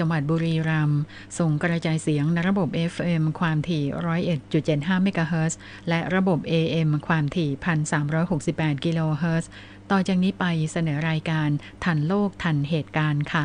จังหวัดบุรีรัมย์ส่งกระจายเสียงในระบบ FM ความถี่ 101.75เมกะเฮิรตซ์และระบบ AM ความถี่ 1,368 กิโลเฮิรตซ์ต่อจากนี้ไปเสนอรายการทันโลกทันเหตุการณ์ค่ะ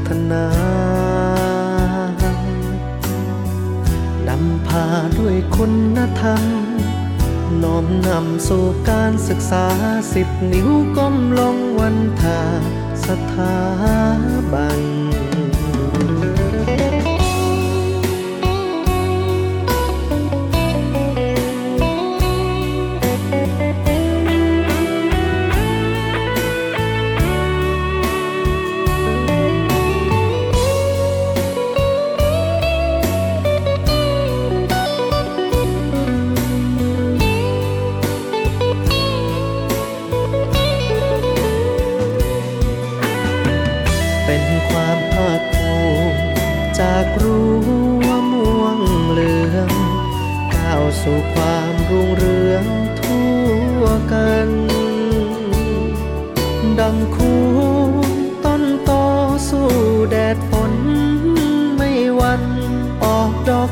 นา นำพาด้วยคุณธรรม น้อมนำสู่การศึกษาสิบนิ้วก้มลงวันทาสถาบันเป็น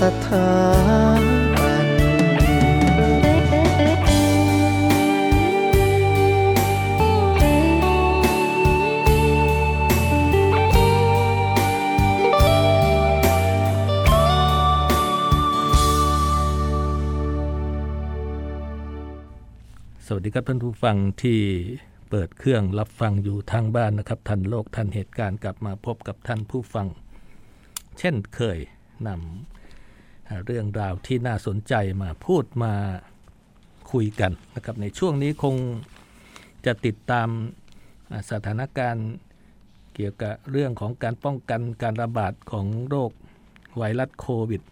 สถานสวัสดีครับท่านผู้ฟังที่เปิดเครื่องรับฟังอยู่ทางบ้านนะครับทันโลกทันเหตุการณ์กลับมาพบกับท่านผู้ฟัง เช่นเคยนำ เรื่องราวที่น่าสนใจมาพูดมาคุยกันนะครับในช่วงนี้คงจะติดตามสถานการณ์เกี่ยวกับเรื่องของการป้องกันการระบาดของโรคไวรัสโควิด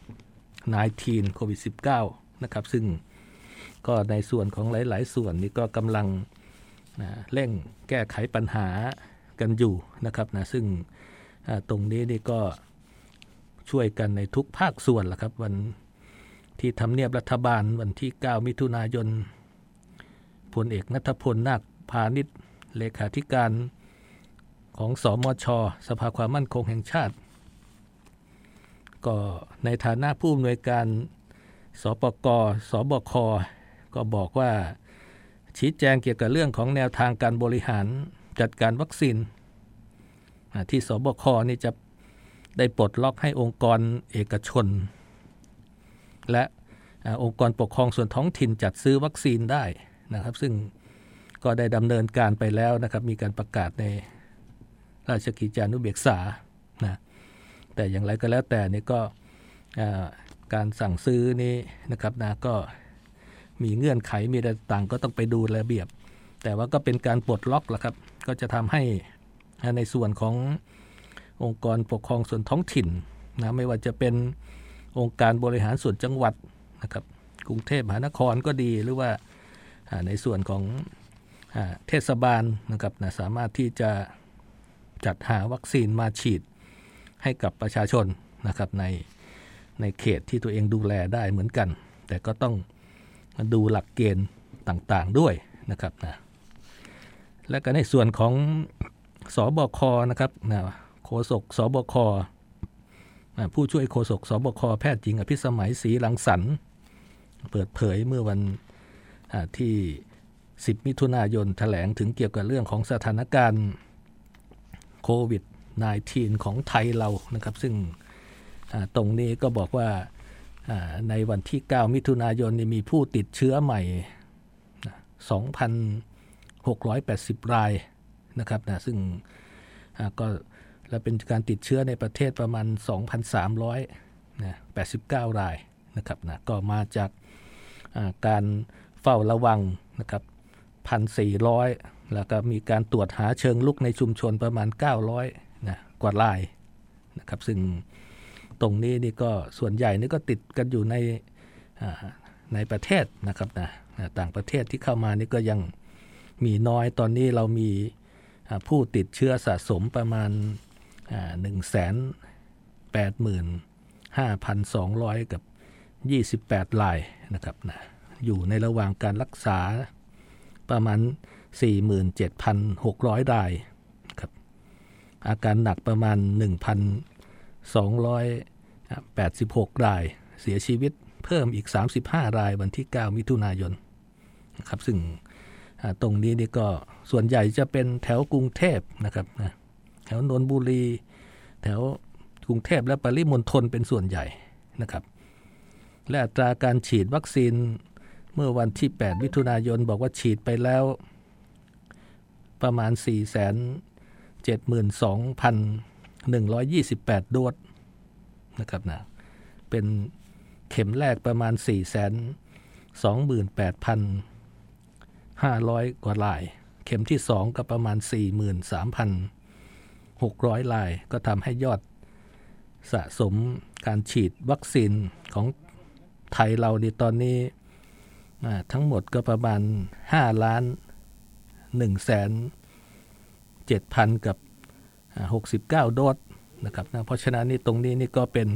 -19 โควิด -19 นะครับ ซึ่งก็ในส่วนของหลาย ๆ ส่วนนี่ก็กำลังนะเร่งแก้ไขปัญหากันอยู่นะครับนะซึ่งตรงนี้นี่ก็ ช่วยกันในทุกภาคส่วนละครับ วันที่ทำเนียบรัฐบาลวันที่ 9 มิถุนายนพลเอกนัทพลนาคพาณิชย์เลขาธิการของสอมช สภาความมั่นคงแห่งชาติ ก็ในฐานะผู้อำนวยการสปกสบค ก็บอกว่าชี้แจงเกี่ยวกับเรื่องของแนวทางการบริหารจัดการวัคซีนที่สบคนี่จะ ได้ปลดล็อกให้องค์กรเอกชน และองค์กรปกครองส่วนท้องถิ่นจัดซื้อวัคซีนได้นะครับ ซึ่งก็ได้ดำเนินการไปแล้วนะครับ มีการประกาศในราชกิจจานุเบกษานะแต่อย่างไรก็แล้วแต่นี่ก็การสั่งซื้อนี้นะครับนะก็มีเงื่อนไขมีอะไรต่างก็ต้องไปดูระเบียบ แต่ว่าก็เป็นการปลดล็อกแล้วครับ ก็จะทำให้ในส่วนของ องค์กรปกครองส่วนท้องถิ่นนะไม่ว่าจะเป็นองค์การบริหารส่วนจังหวัดนะครับกรุงเทพมหานครก็ดีหรือว่าในส่วนของเทศบาลนะครับนะสามารถที่จะจัดหาวัคซีนมาฉีดให้กับประชาชนนะครับในในเขตที่ตัวเองดูแลได้เหมือนกัน แต่ก็ต้องดูหลักเกณฑ์ต่างๆด้วยนะครับนะและก็ในส่วนของสอบคนะครับนะ โฆษกสบคผู้ช่วยโฆษกสบคแพทย์หญิงอภิสมัยศรีลังสรรเปิดเผยเมื่อวันที่ 10 มิถุนายนแถลงถึงเกี่ยวกับเรื่องของสถานการณ์โควิด -19 ของไทยเรานะครับ ซึ่งตรงนี้ก็บอกว่าในวันที่ 9 มิถุนายนมีผู้ติดเชื้อใหม่ 2,680 รายนะครับนะซึ่งก็ และเป็นการติดเชื้อในประเทศประมาณ 2,300นะ89 รายนะครับนะก็มาจากการเฝ้าระวังนะครับ 1,400 แล้วก็มีการตรวจหาเชิงลุกในชุมชนประมาณ 900นะกว่ารายนะครับ ซึ่งตรงนี้นี่ก็ส่วนใหญ่นี่ก็ติดกันอยู่ในในประเทศนะครับนะต่างประเทศที่เข้ามานี่ก็ยังมีน้อยตอนนี้เรามีผู้ติดเชื้อสะสมประมาณ หนึ่งแสนแปดหมื่นห้าพันสองร้อยกับยี่สิบแปดรายนะครับนะอยู่ในระหว่างการรักษาประมาณ 47,600 รายครับอาการหนักประมาณ 1,286 ราย เสียชีวิตเพิ่มอีก 35 รายวันที่ 9 มิถุนายนนะครับซึ่งตรงนี้นี่ก็ส่วนใหญ่จะเป็นแถวกรุงเทพนะครับนะ แถวนนบุรี แถวกรุงเทพและปริมณฑลเป็นส่วนใหญ่นะครับ และอัตราการฉีดวัคซีนเมื่อวันที่ 8 มิถุนายนบอกว่าฉีดไปแล้ว ประมาณ 472,128 โดสนะครับนะเป็นเข็มแรกประมาณ 428,500 กว่าลาย เข็มที่ 2 ก็ประมาณ 600 ลาย ก็ทำให้ยอดสะสมการฉีดวัคซีนของไทยเราในตอนนี้ทั้งหมดก็ประมาณ 5 ล้าน1แสน7,000 กับ 69 โดสนะครับนะเพราะฉะนั้นนี่ตรงนี้นี่ก็เป็น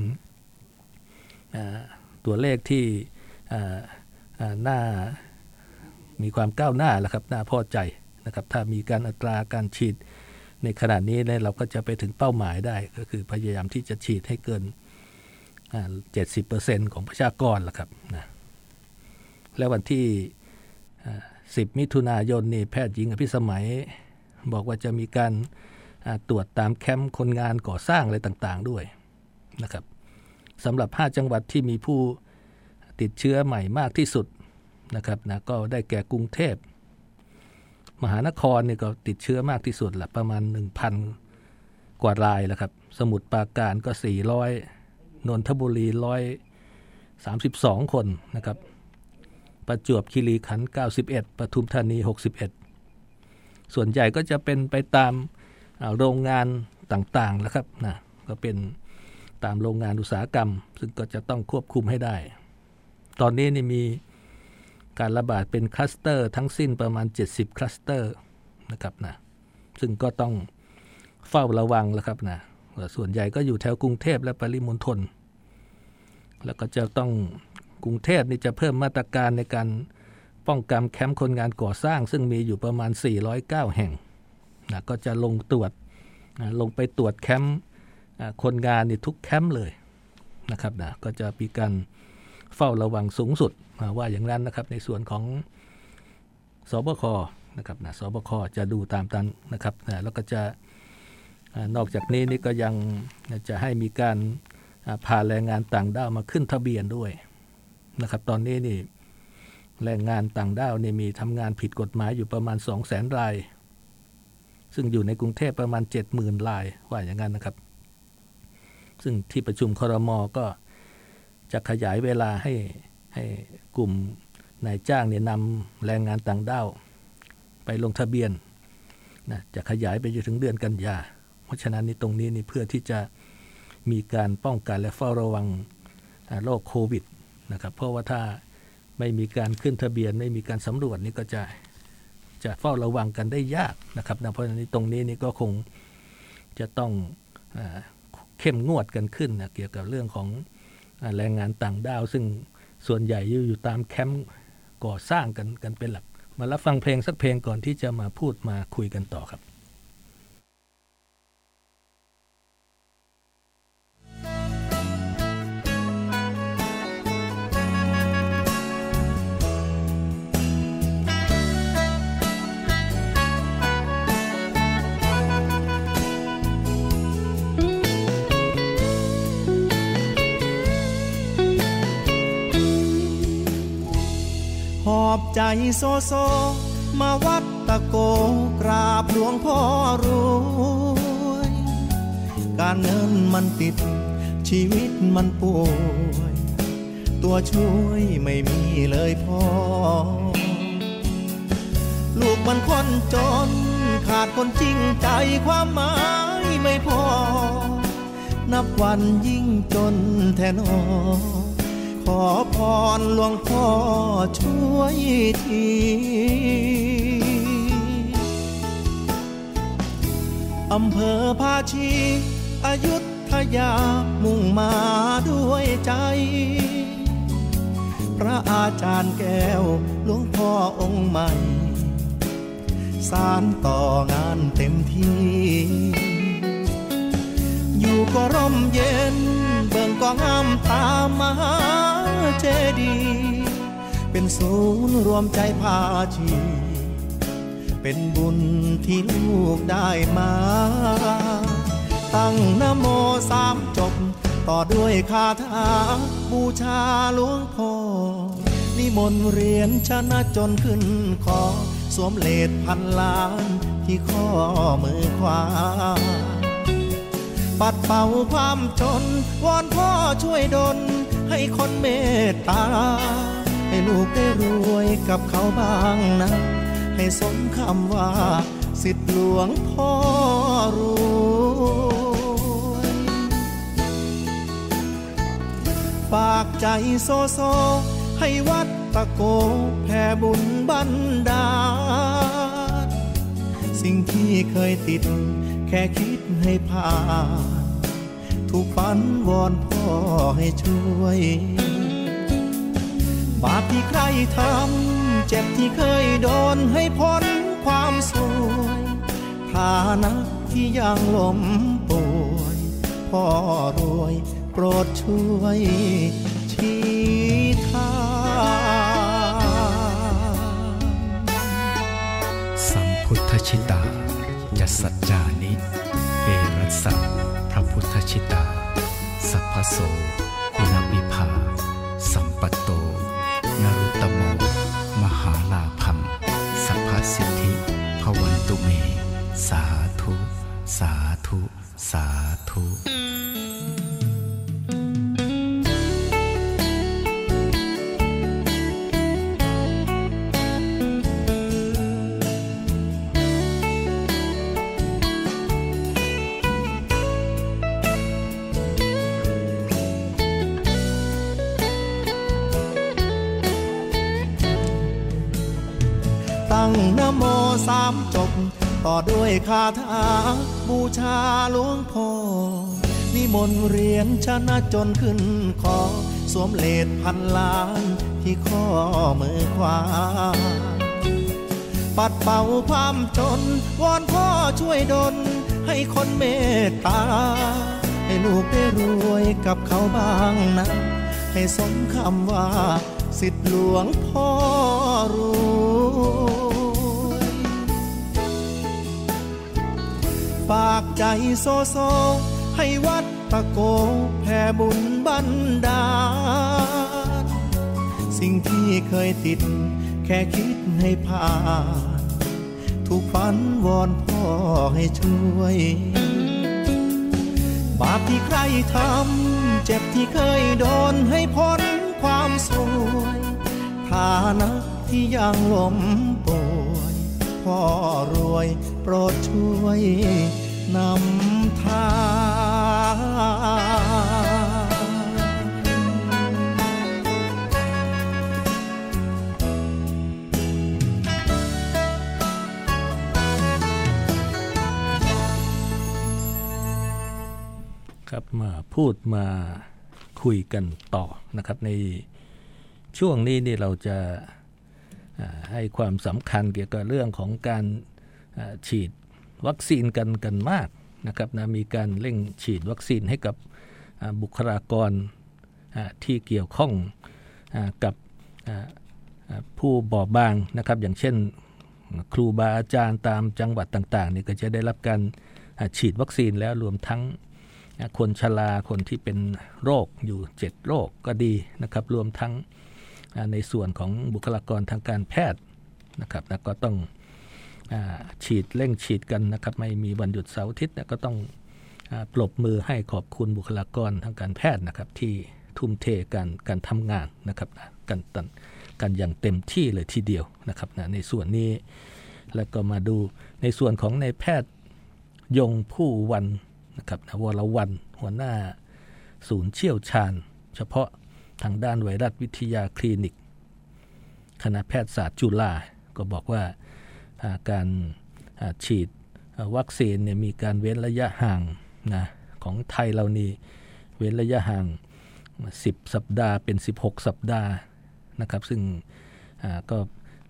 ตัวเลขที่น่ามีความก้าวหน้าแล้วครับน่าพอใจนะครับถ้ามีการอัตราการฉีด ในขนาดนี้เนี่ยเราก็จะไปถึงเป้าหมายได้ก็คือพยายามที่จะฉีดให้เกิน70%ของประชากรละครับนะและวันที่10มิถุนายนนี่แพทย์หญิงอภิสมัย บอกว่าจะมีการตรวจตามแคมป์คนงานก่อสร้างอะไรต่างๆด้วยนะครับสำหรับ 5 จังหวัดที่มีผู้ติดเชื้อใหม่มากที่สุดนะครับนะก็ได้แก่กรุงเทพ มหานครเนี่ยก็ติดเชื้อมากที่สุดละประมาณ 1,000 กว่ารายแล้วครับ สมุทรปราการก็ 400 นนทบุรี 132 คนนะครับ ประจวบคีรีขันธ์91 ปทุมธานี 61 ส่วนใหญ่ก็จะเป็นไปตามโรงงานต่างๆแล้วครับนะก็เป็นตามโรงงานอุตสาหกรรม ซึ่งก็จะต้องควบคุมให้ได้ ตอนนี้นี่มี การระบาดเป็นคลัสเตอร์ทั้งสิ้นประมาณ 70 คลัสเตอร์นะครับนะซึ่งก็ต้องเฝ้าระวังแล้วครับนะส่วนใหญ่ก็อยู่แถวกรุงเทพและปริมณฑลแล้วก็จะต้องกรุงเทพนี่จะเพิ่มมาตรการในการป้องกันแคมป์คนงานก่อสร้าง ซึ่งมีอยู่ประมาณ 409 แห่งนะก็จะลงตรวจนะลงไปตรวจแคมป์คนงานนี่ทุกแคมป์เลยนะครับนะก็จะมีการ เฝ้าระวังสูงสุดว่าอย่างนั้นนะครับ ในส่วนของสบคนะครับนะสบคจะดูตามตันนะครับนะแล้วก็จะนอกจากนี้นี่ก็ยังจะให้มีการพาแรงงานต่างด้าวมาขึ้นทะเบียนด้วยนะครับ ตอนนี้นี่แรงงานต่างด้าวนี่มีทำงานผิดกฎหมายอยู่ประมาณ 2 0 0แสนราย ซึ่งอยู่ในกรุงเทพประมาณ 70,000รายว่าอย่างนั้นนะครับ ซึ่งที่ประชุมคอรมอก็ จะขยายเวลาให้ให้กลุ่มนายจ้างเนี่ยนำแรงงานต่างด้าวไปลงทะเบียนนะจะขยายไปจนถึงเดือนกันยา เพราะฉะนั้นนี่ตรงนี้นี่เพื่อที่จะมีการป้องกันและเฝ้าระวังโรคโควิดนะครับเพราะว่าถ้าไม่มีการขึ้นทะเบียน ไม่มีการสำรวจนี่ก็จะจะเฝ้าระวังกันได้ยากนะครับนะเพราะฉะนั้นตรงนี้นี่ก็คงจะต้องเข้มงวดกันขึ้นนะเกี่ยวกับเรื่องของ แรงงานต่างด้าว ซึ่งส่วนใหญ่อยู่ตามแคมป์ก่อสร้างกันกันเป็นหลัก มารับฟังเพลงสักเพลงก่อนที่จะมาพูดมาคุยกันต่อครับ โซโซ มาวัดตะโกกราบหลวงพ่อรวย การเงินมันติด ชีวิตมันป่วย ตัวช่วยไม่มีเลยพ่อ ลูกมันคนจน ขาดคนจริงใจความหมายไม่พอ นับวันยิ่งจนแทนอ ขอพรหลวงพ่อช่วยทีอำเภอภาชีอายุทยามุ่งมาด้วยใจ พระอาจารย์แก้วหลวงพ่อองค์ใหม่ สารต่องานเต็มที่ อยู่ก็ร่มเย็น เบิ่งก็งามตามมหาเจดี เป็นศูนย์รวมใจพาชี เป็นบุญที่ลูกได้มา ตั้งนโมสามจบ ต่อด้วยคาถาบูชาหลวงพ่อนิมนต์เรียนชนะจนขึ้นคอสวมเลดพันล้านที่ข้อมือขวา เป่าความจน วอนพ่อช่วยดล ให้คนเมตตา ให้ลูกได้รวยกับเขาบ้างนะ ให้สมคำว่า สิทธิหลวงพ่อรวยฝากใจโซโซ ให้วัดตะโกแผ่บุญบันดาลสิ่งที่เคยติด แค่คิดให้ผ่าน ถูกฝันวอนพ่อให้ช่วย บาปที่ใครทำเจ็บที่เคยโดนให้พ้นความสวยฐานะที่ยังล้มป่วยพ่อรวยโปรดช่วยชี้ทางสัมพุทธชิตาจะสัจจานิ ชิตา สัพพโสคุณวิภา สัมปโต นรุตโม มหาลาพัง สัพพสิทธิพวันตุเม สาธุ สาธุ สาธุ ด้วยคาถาบูชาหลวงพ่อนิมนต์เรียนชนะจนขึ้นคอสวมเลดพันล้านที่ข้อมือขวา ปัดเป่าความจน วอนพ่อช่วยดลให้คนเมตตา ให้ลูกได้รวยกับเขาบ้างนะ ให้สมคำว่า สิทธิหลวงพ่อรู้ ฝากใจโซโซ ให้วัดตะโกแผ่บุญบันดาล สิ่งที่เคยติด แค่คิดให้ผ่านถูกฝันวอนพ่อให้ช่วย บาปที่ใครทำ เจ็บที่เคยโดนให้พ้นความสวยฐานะที่ยังล้มป่วย รวย โปรดช่วยนำทางครับมาพูดมาคุยกันต่อนะครับในช่วงนี้นี่เราจะ ให้ความสำคัญเกี่ยวกับเรื่องของการฉีดวัคซีนกันกันมากนะครับนะมีการเร่งฉีดวัคซีนให้กับบุคลากรที่เกี่ยวข้องกับผู้บอบบางนะครับ อย่างเช่นครูบาอาจารย์ตามจังหวัดต่างๆนี่ก็จะได้รับการฉีดวัคซีนแล้วรวมทั้งคนชราคนที่เป็นโรคอยู่ 7 โรคก็ดีนะครับ รวมทั้ง ในส่วนของบุคลากรทางการแพทย์นะครับแล้วก็ต้องอฉีดเร่งฉีดกันนะครับไม่มีวันหยุดเสาร์อาทิตย์ก็ต้องอปรบมือให้ขอบคุณบุคลากรทางการแพทย์นะครับที่ทุ่มเทการการทำงานนะครับกันกันกันอย่างเต็มที่เลยทีเดียวนะครับนะในส่วนนี้แล้วก็มาดูในส่วนของในแพทย์ยงผู้วันนะครับวรวันหัวหน้าศูนย์เชี่ยวชาญ เฉพาะ ทางด้านไวรัสวิทยาคลินิก คณะแพทยศาสตร์จุฬาก็บอกว่าการฉีดวัคซีนเนี่ยมีการเว้นระยะห่างนะของไทยเรานี่เว้นระยะห่าง 10 สัปดาห์เป็น 16 สัปดาห์นะครับซึ่งก็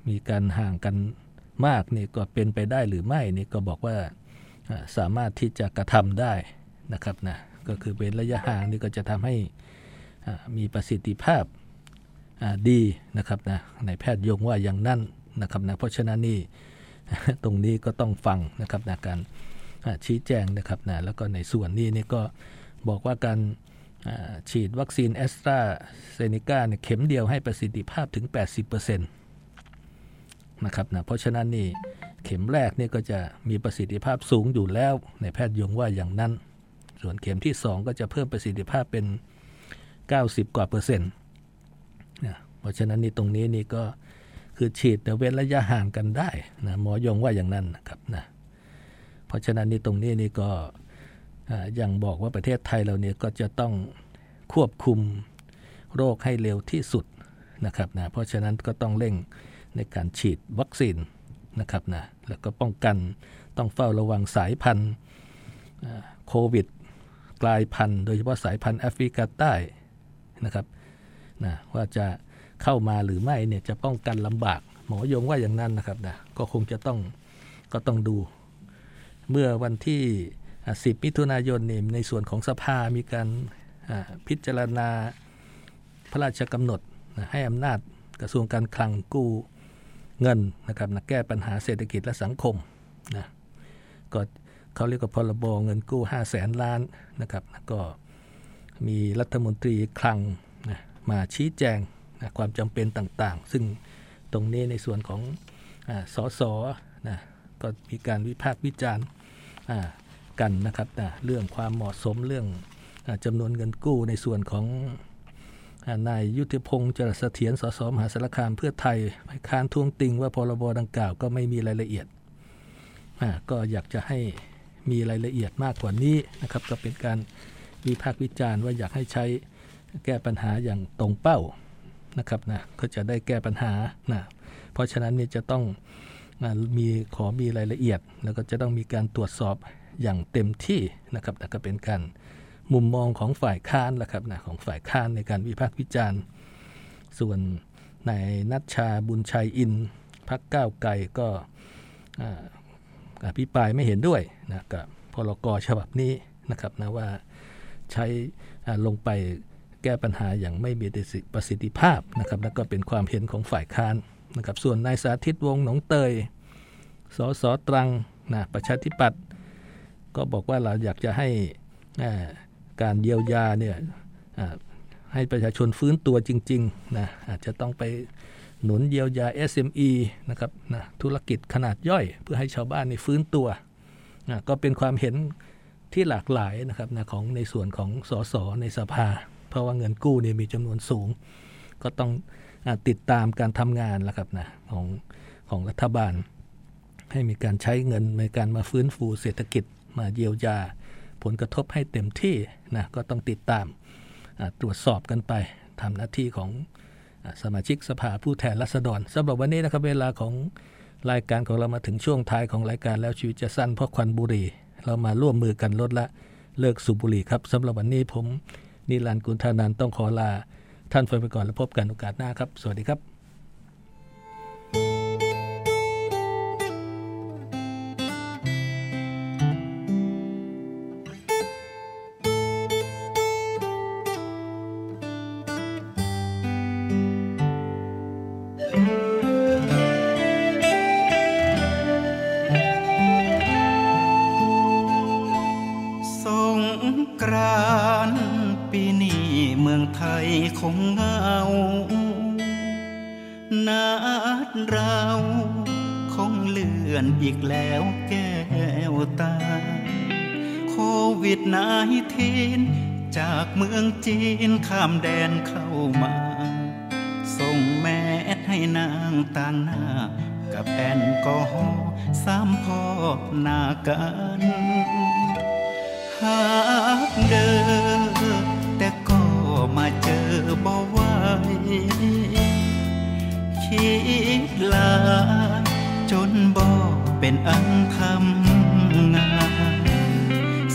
มีการห่างกันมากนี่ก็เป็นไปได้หรือไม่นี่ก็บอกว่าสามารถที่จะกระทำได้นะครับนะก็คือเว้นระยะห่างนี่ก็จะทำให้ มีประสิทธิภาพดีนะครับนะในแพทย์ยงว่าอย่างนั้นนะครับนะเพราะฉะนั้นนี่ตรงนี้ก็ต้องฟังนะครับนะการชี้แจงนะครับนะแล้วก็ในส่วนนี้นี่ก็บอกว่าการฉีดวัคซีนแอสตราเซเนกาเนี่ยเข็มเดียวให้ประสิทธิภาพถึง 80%นะครับนะเพราะฉะนั้นนี่เข็มแรกนี่ก็จะมีประสิทธิภาพสูงอยู่แล้ว ในแพทย์ยงว่าอย่างนั้น ส่วนเข็มที่ 2 ก็จะเพิ่มประสิทธิภาพเป็น 90 กว่าเปอร์เซ็นต์นะเพราะฉะนั้นนี่ตรงนี้นี่ก็คือฉีดแต่ว้นระยะห่างกันได้นะหมอยงว่าอย่างนั้นนะครับนะเพราะฉะนั้นนี่ตรงนี้นี่ก็ยังบอกว่าประเทศไทยเราเนี่ยก็จะต้องควบคุมโรคให้เร็วที่สุดนะครับนะเพราะฉะนั้นก็ต้องเร่งในการฉีดวัคซีนนะครับนะแล้วก็ป้องกันต้องเฝ้าระวังสายพันธุ์โควิดกลายพันธุ์โดยเฉพาะสายพันธุ์แอฟริกาใต้ นะครับนะว่าจะเข้ามาหรือไม่เนี่ยจะป้องกันลำบาก หมอยงว่าอย่างนั้นนะครับนะก็คงจะต้องก็ต้องดู เมื่อวันที่ 10 มิถุนายนนี่ในส่วนของสภามีการพิจารณาพระราชกำหนดให้อำนาจกระทรวงการคลังกู้เงินนะครับนะแก้ปัญหาเศรษฐกิจและสังคมนะก็เขาเรียกว่าพรบเงินกู้ 5 0 0แสนล้านนะครับนะก็ มีรัฐมนตรีคลังนะมาชี้แจงนะความจำเป็นต่างๆ ซึ่งตรงนี้ในส่วนของอสสนะก็มีการวิพากษ์วิจารณ์กันนะครับนะเรื่องความเหมาะสมเรื่องอจำนวนเงินกู้ในส่วนของนายยุทธพงศ์จรัสเถียรสสมหาสารคามเพื่อไทยไปค้านท้วงติงว่าพรบดังกล่าวก็ไม่มีรายละเอียดก็อยากจะให้มีรายละเอียดมากกว่านี้นะครับก็เป็นการ วิพากษ์วิจารณ์ว่าอยากให้ใช้แก้ปัญหาอย่างตรงเป้านะครับนะก็จะได้แก้ปัญหานะเพราะฉะนั้นเนี่ยจะต้องมีขอมีรายละเอียด แล้วก็จะต้องมีการตรวจสอบอย่างเต็มที่นะครับก็เป็นการมุมมองของฝ่ายค้านแหละครับนะของฝ่ายค้านในการวิพากษ์วิจารณ์ ส่วนนายนัชชาบุญชัยอินพักก้าวไกลก็อภิปรายไม่เห็นด้วยนะกับพรกฉบับนี้นะครับนะว่า ใช้ลงไปแก้ปัญหาอย่างไม่มีประสิทธิภาพนะครับ แล้วก็เป็นความเห็นของฝ่ายค้านนะครับ ส่วนนายสาธิตวงหนองเตย สสตรังนะประชาธิปัตย์ก็บอกว่าเราอยากจะให้การเยียวยาเนี่ยให้ประชาชนฟื้นตัวจริงๆนะอาจจะต้องไปหนุนเยียวยา SME นะครับนะธุรกิจขนาดย่อย เพื่อให้ชาวบ้านในฟื้นตัวนะก็เป็นความเห็น ที่หลากหลายนะครับนะของในส่วนของสสในสภา เพราะว่าเงินกู้เนี่ยมีจำนวนสูง ก็ต้องอติดตามการทำงานแล้วครับนะของของรัฐบาล ให้มีการใช้เงินในการมาฟื้นฟูเศรษฐกิจมาเยียวยา ผลกระทบให้เต็มที่นะก็ต้องติดตามตรวจสอบกันไปทำหน้าที่ของสมาชิกสภาผู้แทนราษฎรสำหรับวันนี้นะครับเวลาของรายการของเรามาถึงช่วงท้ายของรายการแล้วชีวิตจะสั้นเพราะควันบุหรี่ เรามาร่วมมือกันลดละเลิกสูบบุหรี่ครับสำหรับวันนี้ผมนิรันดร์กุลธานันต้องขอลาท่านไปก่อนแล้วพบกันโอกาสหน้าครับ สวัสดีครับ ปีนี้เมืองไทยคงเงานัดเราคงเลื่อนอีกแล้วแก้วตา โควิดนายทีนจากเมืองจีนข้ามแดนเข้ามา ส่งแม่ให้นางต่างหน้า กับแอนกอฮอล์สามพอบหน้ากัน หากเดินแต่ก็มาเจอบ่ไหวคิดลา จนบ่เป็นอันทำงาน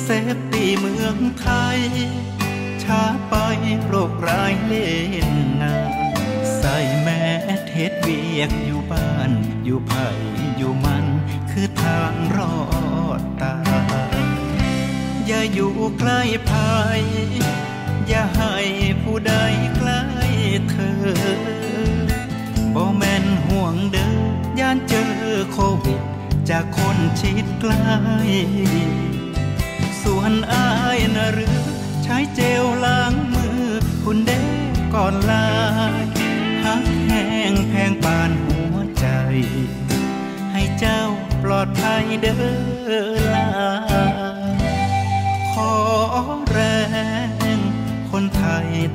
เซฟตีเมืองไทย ช้าไปโรคร้ายเล่นงานใส่แม่เทศเวียกอยู่บ้าน อยู่ไผ่อยู่มัน คือทางรอดตาย อย่าอยู่ใกล้ภัยอย่าให้ผู้ใดใกล้เธอบ่แม่นห่วงเด้อย่านเจอโควิด จากคนชิดใกล้ส่วนอายนะหรือใช้เจลล้างมือ คุณเด้ก่อนลาหักแห้งแพงปานหัวใจ ให้เจ้าปลอดภัยเด้อลา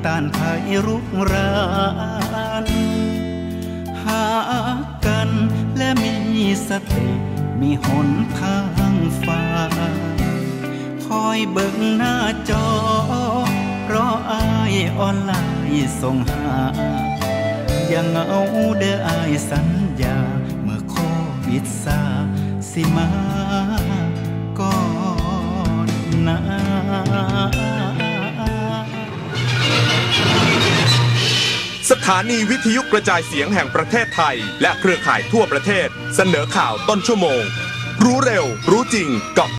ต้านภัยรุกรานหากันและมีสติมีหนทางฟ้า คอยเบิ่งหน้าจอรออายออนไลน์ส่งหาย่างเอาเด้ออายสัญญา เมื่อโควิดซาสิมาก่อนนะ สถานีวิทยุกระจายเสียงแห่งประเทศไทย และเครือข่ายทั่วประเทศ เสนอข่าวต้นชั่วโมง รู้เร็ว รู้จริงกับ